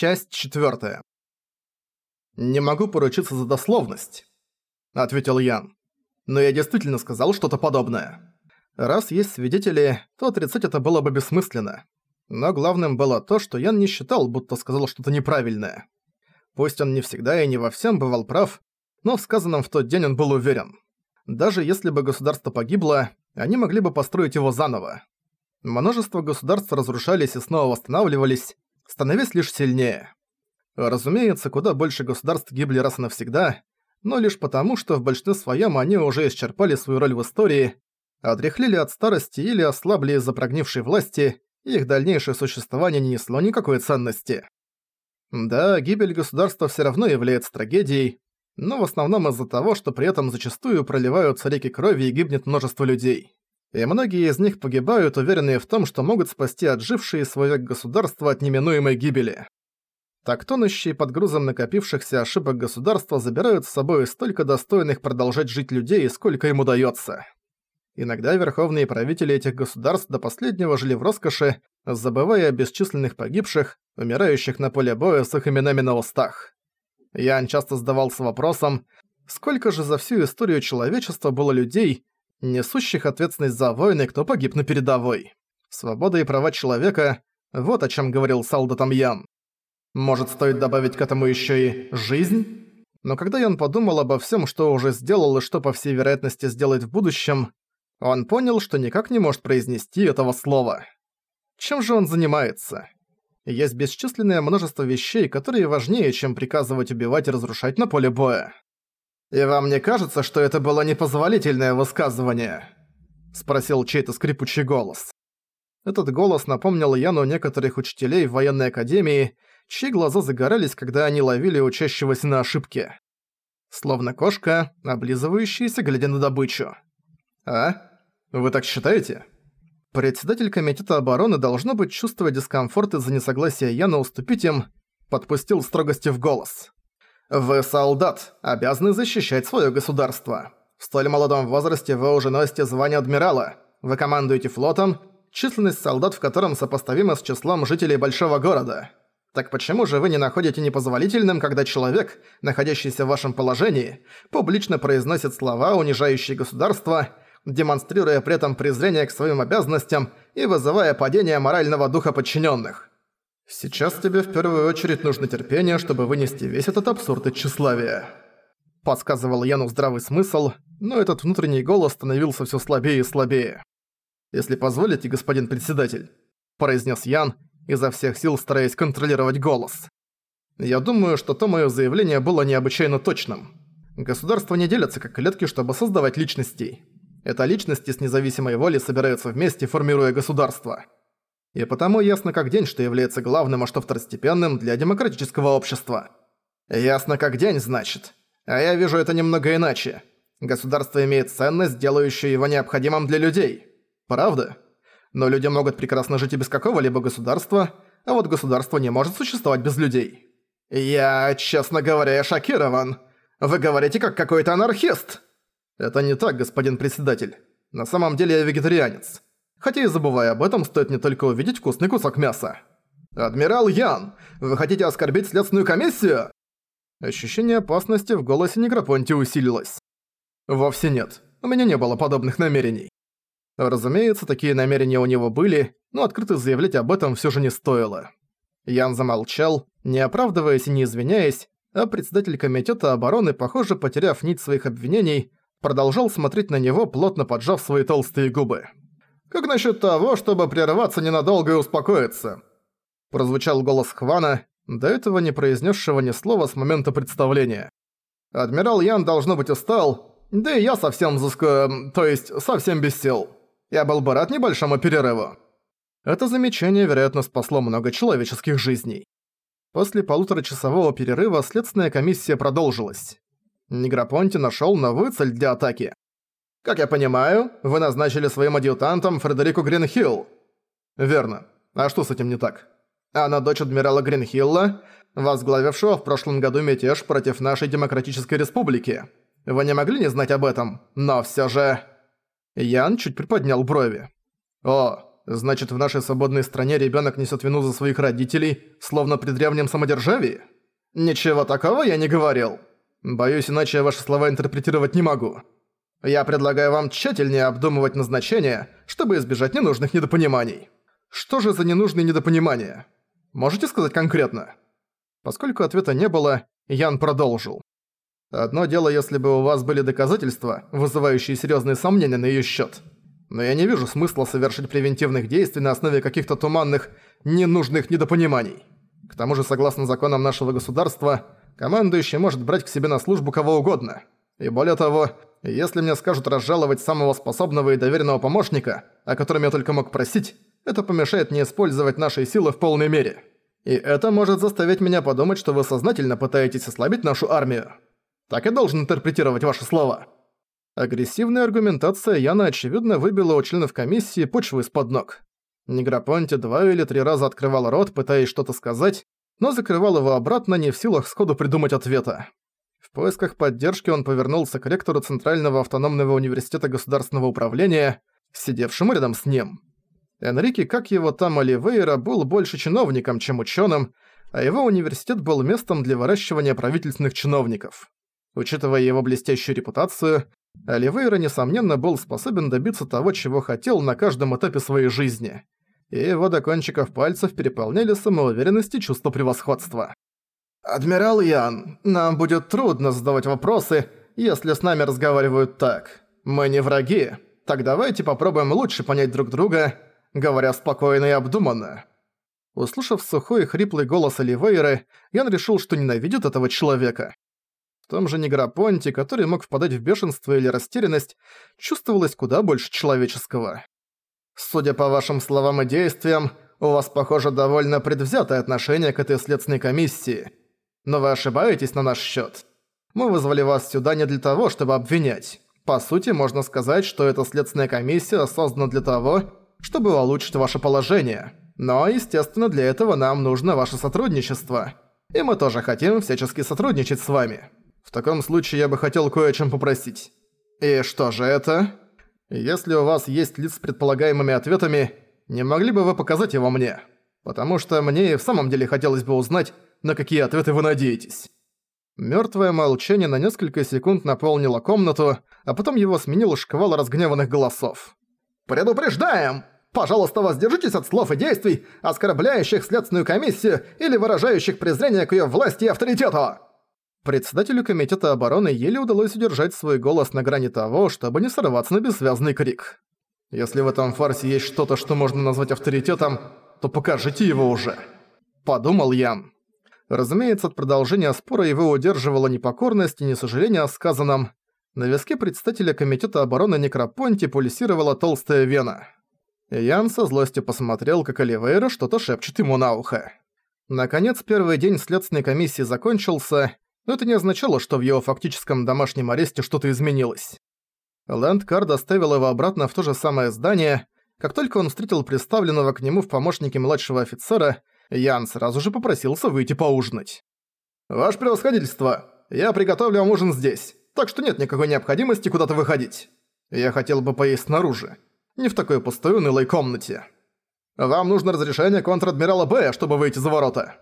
Часть четвёртая. «Не могу поручиться за дословность», — ответил Ян. «Но я действительно сказал что-то подобное. Раз есть свидетели, то отрицать это было бы бессмысленно. Но главным было то, что Ян не считал, будто сказал что-то неправильное. Пусть он не всегда и не во всем бывал прав, но в сказанном в тот день он был уверен. Даже если бы государство погибло, они могли бы построить его заново. Множество государств разрушались и снова восстанавливались, становясь лишь сильнее. Разумеется, куда больше государств гибли раз и навсегда, но лишь потому, что в большинстве своем они уже исчерпали свою роль в истории, отряхлили от старости или ослабли из-за прогнившей власти, и их дальнейшее существование не несло никакой ценности. Да, гибель государства все равно является трагедией, но в основном из-за того, что при этом зачастую проливаются реки крови и гибнет множество людей и многие из них погибают, уверенные в том, что могут спасти отжившие свой век государства от неминуемой гибели. Так тонущие под грузом накопившихся ошибок государства забирают с собой столько достойных продолжать жить людей, сколько им удается. Иногда верховные правители этих государств до последнего жили в роскоши, забывая о бесчисленных погибших, умирающих на поле боя с их именами на устах. Ян часто задавался вопросом, сколько же за всю историю человечества было людей, несущих ответственность за войны, кто погиб на передовой. Свобода и права человека – вот о чем говорил Салдатам Ян. Может, стоит добавить к этому еще и «жизнь»? Но когда Ян подумал обо всем, что уже сделал и что, по всей вероятности, сделает в будущем, он понял, что никак не может произнести этого слова. Чем же он занимается? Есть бесчисленное множество вещей, которые важнее, чем приказывать убивать и разрушать на поле боя. «И вам не кажется, что это было непозволительное высказывание?» — спросил чей-то скрипучий голос. Этот голос напомнил Яну некоторых учителей в военной академии, чьи глаза загорались, когда они ловили учащегося на ошибке. Словно кошка, облизывающаяся, глядя на добычу. «А? Вы так считаете?» Председатель комитета обороны должно быть чувствуя дискомфорт из-за несогласия Яна уступить им, подпустил строгости в голос. Вы солдат, обязаны защищать свое государство. В столь молодом возрасте вы уже носите звание адмирала. Вы командуете флотом, численность солдат в котором сопоставима с числом жителей большого города. Так почему же вы не находите непозволительным, когда человек, находящийся в вашем положении, публично произносит слова, унижающие государство, демонстрируя при этом презрение к своим обязанностям и вызывая падение морального духа подчиненных? Сейчас тебе в первую очередь нужно терпение, чтобы вынести весь этот абсурд и тщеславие. Подсказывал Яну здравый смысл, но этот внутренний голос становился все слабее и слабее. «Если позволите, господин председатель», – произнес Ян, изо всех сил стараясь контролировать голос. «Я думаю, что то мое заявление было необычайно точным. Государства не делятся как клетки, чтобы создавать личностей. Это личности с независимой волей собираются вместе, формируя государство. И потому ясно как день, что является главным, а что второстепенным для демократического общества. Ясно как день, значит. А я вижу это немного иначе. Государство имеет ценность, делающую его необходимым для людей. Правда? Но люди могут прекрасно жить и без какого-либо государства, а вот государство не может существовать без людей. Я, честно говоря, шокирован. Вы говорите как какой-то анархист. Это не так, господин председатель. На самом деле я вегетарианец. Хотя и забывая об этом, стоит не только увидеть вкусный кусок мяса. «Адмирал Ян, вы хотите оскорбить следственную комиссию?» Ощущение опасности в голосе Негропонти усилилось. «Вовсе нет. У меня не было подобных намерений». Разумеется, такие намерения у него были, но открыто заявлять об этом всё же не стоило. Ян замолчал, не оправдываясь и не извиняясь, а председатель комитета обороны, похоже, потеряв нить своих обвинений, продолжал смотреть на него, плотно поджав свои толстые губы. «Как насчет того, чтобы прерваться ненадолго и успокоиться?» Прозвучал голос Хвана, до этого не произнесшего ни слова с момента представления. «Адмирал Ян должно быть устал, да и я совсем заско... то есть совсем без сил. Я был бы рад небольшому перерыву». Это замечание, вероятно, спасло много человеческих жизней. После полуторачасового перерыва следственная комиссия продолжилась. Негропонти нашёл новую цель для атаки. Как я понимаю, вы назначили своим адъютантом Фредерику Гринхилл. Верно. А что с этим не так? Она дочь адмирала Гринхилла, возглавившего в прошлом году мятеж против нашей демократической республики. Вы не могли не знать об этом, но всё же... Ян чуть приподнял брови. О, Значит, в нашей свободной стране ребенок несет вину за своих родителей, словно при древнем самодержавии? Ничего такого я не говорил. Боюсь, иначе я ваши слова интерпретировать не могу. Я предлагаю вам тщательнее обдумывать назначение, чтобы избежать ненужных недопониманий. Что же за ненужные недопонимания? Можете сказать конкретно? Поскольку ответа не было, Ян продолжил. Одно дело, если бы у вас были доказательства, вызывающие серьезные сомнения на ее счет. Но я не вижу смысла совершить превентивных действий на основе каких-то туманных, ненужных недопониманий. К тому же, согласно законам нашего государства, командующий может брать к себе на службу кого угодно. И более того, если мне скажут разжаловать самого способного и доверенного помощника, о котором я только мог просить, это помешает мне использовать наши силы в полной мере. И это может заставить меня подумать, что вы сознательно пытаетесь ослабить нашу армию. Так я должен интерпретировать ваши слова. Агрессивная аргументация Яна очевидно выбила у членов комиссии почву из-под ног. Негропонти два или три раза открывал рот, пытаясь что-то сказать, но закрывал его обратно, не в силах сходу придумать ответа. В поисках поддержки он повернулся к ректору Центрального автономного университета государственного управления, сидевшему рядом с ним. Энрике, как его там Оливейра, был больше чиновником, чем ученым, а его университет был местом для выращивания правительственных чиновников. Учитывая его блестящую репутацию, Оливейра, несомненно, был способен добиться того, чего хотел на каждом этапе своей жизни. И его до кончиков пальцев переполняли самоуверенность и чувство превосходства. «Адмирал Ян, нам будет трудно задавать вопросы, если с нами разговаривают так. Мы не враги. Так давайте попробуем лучше понять друг друга, говоря спокойно и обдуманно». Услышав сухой и хриплый голос Оливейры, Ян решил, что ненавидит этого человека. В том же Неграпонте, который мог впадать в бешенство или растерянность, чувствовалось куда больше человеческого. «Судя по вашим словам и действиям, у вас, похоже, довольно предвзятое отношение к этой следственной комиссии. Но вы ошибаетесь на наш счет. Мы вызвали вас сюда не для того, чтобы обвинять. По сути, можно сказать, что эта следственная комиссия создана для того, чтобы улучшить ваше положение. Но, естественно, для этого нам нужно ваше сотрудничество. И мы тоже хотим всячески сотрудничать с вами. В таком случае я бы хотел кое о чем попросить. И что же это? Если у вас есть лист с предполагаемыми ответами, не могли бы вы показать его мне? Потому что мне и в самом деле хотелось бы узнать, на какие ответы вы надеетесь. Мёртвое молчание на несколько секунд наполнило комнату, а потом его сменил шквал разгневанных голосов. «Предупреждаем! Пожалуйста, воздержитесь от слов и действий, оскорбляющих следственную комиссию или выражающих презрение к её власти и авторитету!» Председателю Комитета обороны еле удалось удержать свой голос на грани того, чтобы не сорваться на бессвязный крик. «Если в этом фарсе есть что-то, что можно назвать авторитетом, то покажите его уже!» Подумал Ян. Разумеется, от продолжения спора его удерживала непокорность и не сожаление о сказанном. На виске председателя Комитета обороны Некропонти пульсировала толстая вена. Ян со злостью посмотрел, как Оливейра что-то шепчет ему на ухо. Наконец, первый день следственной комиссии закончился, но это не означало, что в его фактическом домашнем аресте что-то изменилось. Лэндкар доставил его обратно в то же самое здание. Как только он встретил представленного к нему в помощнике младшего офицера, Ян сразу же попросился выйти поужинать. «Ваше превосходительство, я приготовлю вам ужин здесь, так что нет никакой необходимости куда-то выходить. Я хотел бы поесть снаружи, не в такой пустой унылой комнате. Вам нужно разрешение контр-адмирала Б, чтобы выйти за ворота».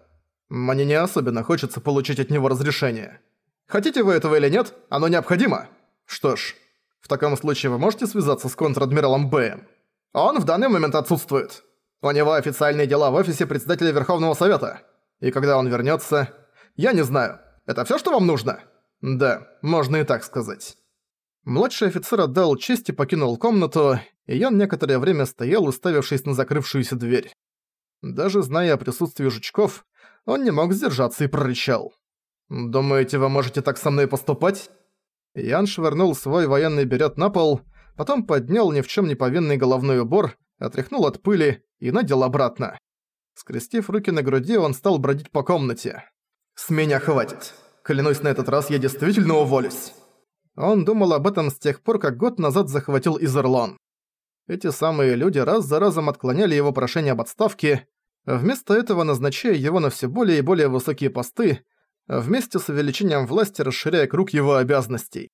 Мне не особенно хочется получить от него разрешение. Хотите вы этого или нет, оно необходимо. Что ж, в таком случае вы можете связаться с контр-адмиралом Бэем. Он в данный момент отсутствует. У него официальные дела в офисе председателя Верховного Совета. И когда он вернется, я не знаю. Это все, что вам нужно? Да, можно и так сказать. Младший офицер отдал честь и покинул комнату, и Ян некоторое время стоял, уставившись на закрывшуюся дверь. Даже зная о присутствии жучков, он не мог сдержаться и прорычал. «Думаете, вы можете так со мной поступать?» Ян швырнул свой военный берет на пол, потом поднял ни в чем не повинный головной убор, отряхнул от пыли и надел обратно. Скрестив руки на груди, он стал бродить по комнате. «С меня хватит. Клянусь, на этот раз я действительно уволюсь». Он думал об этом с тех пор, как год назад захватил Изерлон. Эти самые люди раз за разом отклоняли его прошение об отставке, Вместо этого назначая его на все более и более высокие посты, вместе с увеличением власти расширяя круг его обязанностей.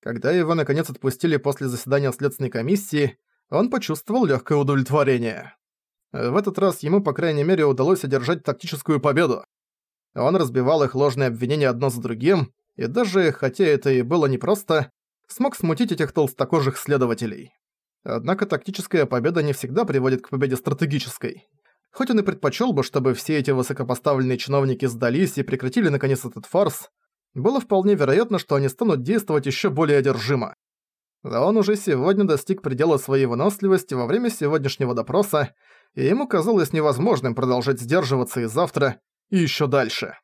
Когда его наконец отпустили после заседания Следственной комиссии, он почувствовал легкое удовлетворение. В этот раз ему, по крайней мере, удалось одержать тактическую победу. Он разбивал их ложные обвинения одно за другим, и даже, хотя это и было непросто, смог смутить этих толстокожих следователей. Однако тактическая победа не всегда приводит к победе стратегической. Хоть он и предпочел бы, чтобы все эти высокопоставленные чиновники сдались и прекратили наконец этот фарс, было вполне вероятно, что они станут действовать еще более одержимо. Да он уже сегодня достиг предела своей выносливости во время сегодняшнего допроса, и ему казалось невозможным продолжать сдерживаться и завтра, и еще дальше.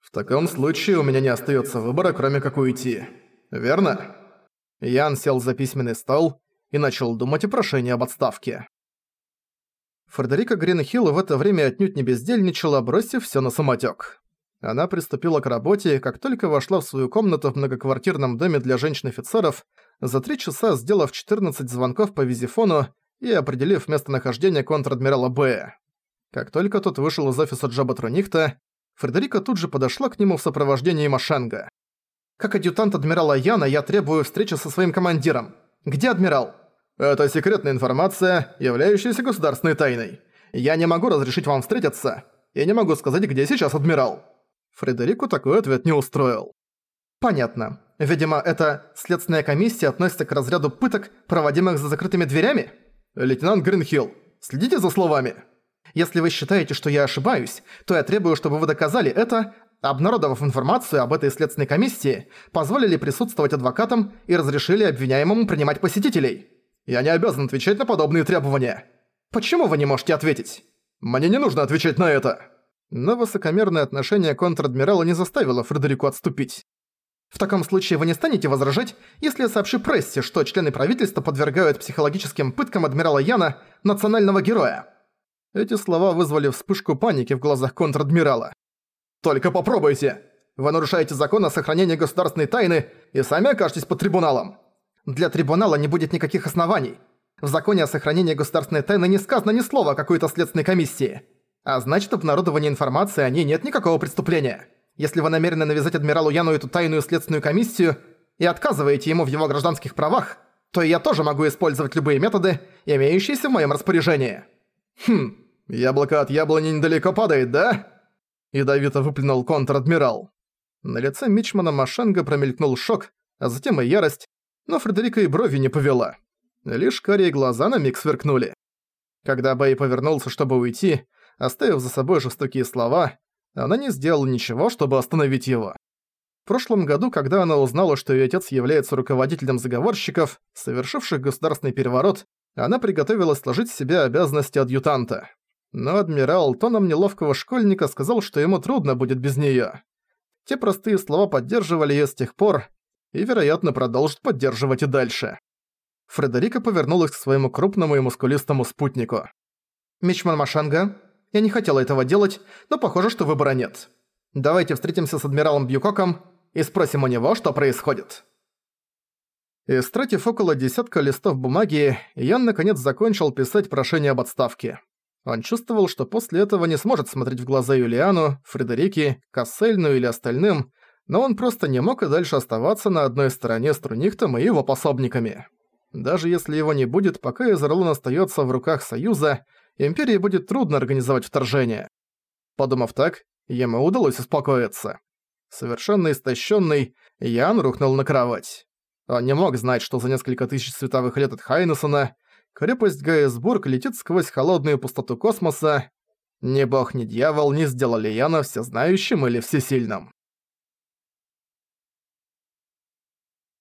В таком случае у меня не остается выбора, кроме как уйти. Верно? Ян сел за письменный стол и начал думать о прошении об отставке. Фредерика Гринхилл в это время отнюдь не бездельничала, бросив всё на самотёк. Она приступила к работе, как только вошла в свою комнату в многоквартирном доме для женщин-офицеров, за три часа сделав 14 звонков по визифону и определив местонахождение контр-адмирала Б. Как только тот вышел из офиса Джаба Тронихта, Фредерика тут же подошла к нему в сопровождении Машенга. «Как адъютант адмирала Яна я требую встречи со своим командиром. Где адмирал?» Это секретная информация, являющаяся государственной тайной. Я не могу разрешить вам встретиться. Я не могу сказать, где сейчас адмирал». Фредерику такой ответ не устроил. «Понятно. Видимо, эта следственная комиссия относится к разряду пыток, проводимых за закрытыми дверями? Лейтенант Гринхилл, следите за словами. Если вы считаете, что я ошибаюсь, то я требую, чтобы вы доказали это, обнародовав информацию об этой следственной комиссии, позволили присутствовать адвокатам и разрешили обвиняемому принимать посетителей». Я не обязан отвечать на подобные требования. Почему вы не можете ответить? Мне не нужно отвечать на это. Но высокомерное отношение контр-адмирала не заставило Фредерику отступить. В таком случае вы не станете возражать, если я сообщу прессе, что члены правительства подвергают психологическим пыткам адмирала Яна, национального героя. Эти слова вызвали вспышку паники в глазах контр-адмирала. «Только попробуйте! Вы нарушаете закон о сохранении государственной тайны и сами окажетесь под трибуналом. Для трибунала не будет никаких оснований. В законе о сохранении государственной тайны не сказано ни слова о какой-то следственной комиссии. А значит, обнародование информации о ней нет никакого преступления. Если вы намерены навязать адмиралу Яну эту тайную следственную комиссию и отказываете ему в его гражданских правах, то я тоже могу использовать любые методы, имеющиеся в моем распоряжении. Хм, яблоко от яблони недалеко падает, да? Ядовито выплюнул контр-адмирал. На лице Мичмана Машенга промелькнул шок, а затем и ярость, но Фредерика и брови не повела. Лишь карие глаза на миг сверкнули. Когда Бэй повернулся, чтобы уйти, оставив за собой жестокие слова, она не сделала ничего, чтобы остановить его. В прошлом году, когда она узнала, что её отец является руководителем заговорщиков, совершивших государственный переворот, она приготовилась сложить в себя обязанности адъютанта. Но адмирал тоном неловкого школьника сказал, что ему трудно будет без неё. Те простые слова поддерживали её с тех пор, и, вероятно, продолжит поддерживать и дальше. Фредерика повернулась к своему крупному и мускулистому спутнику. «Мичман Машанга, я не хотела этого делать, но похоже, что выбора нет. Давайте встретимся с адмиралом Бьюкоком и спросим у него, что происходит». Истратив около десятка листов бумаги, Ян наконец закончил писать прошение об отставке. Он чувствовал, что после этого не сможет смотреть в глаза Юлиану, Фредерике, Кассельну или остальным, но он просто не мог и дальше оставаться на одной стороне с Трунихтом и его пособниками. Даже если его не будет, пока Изерлун остается в руках Союза, Империи будет трудно организовать вторжение. Подумав так, ему удалось успокоиться. Совершенно истощенный, Ян рухнул на кровать. Он не мог знать, что за несколько тысяч световых лет от Хайнессона крепость Гейсбург летит сквозь холодную пустоту космоса. Ни бог, ни дьявол не сделали Яна всезнающим или всесильным.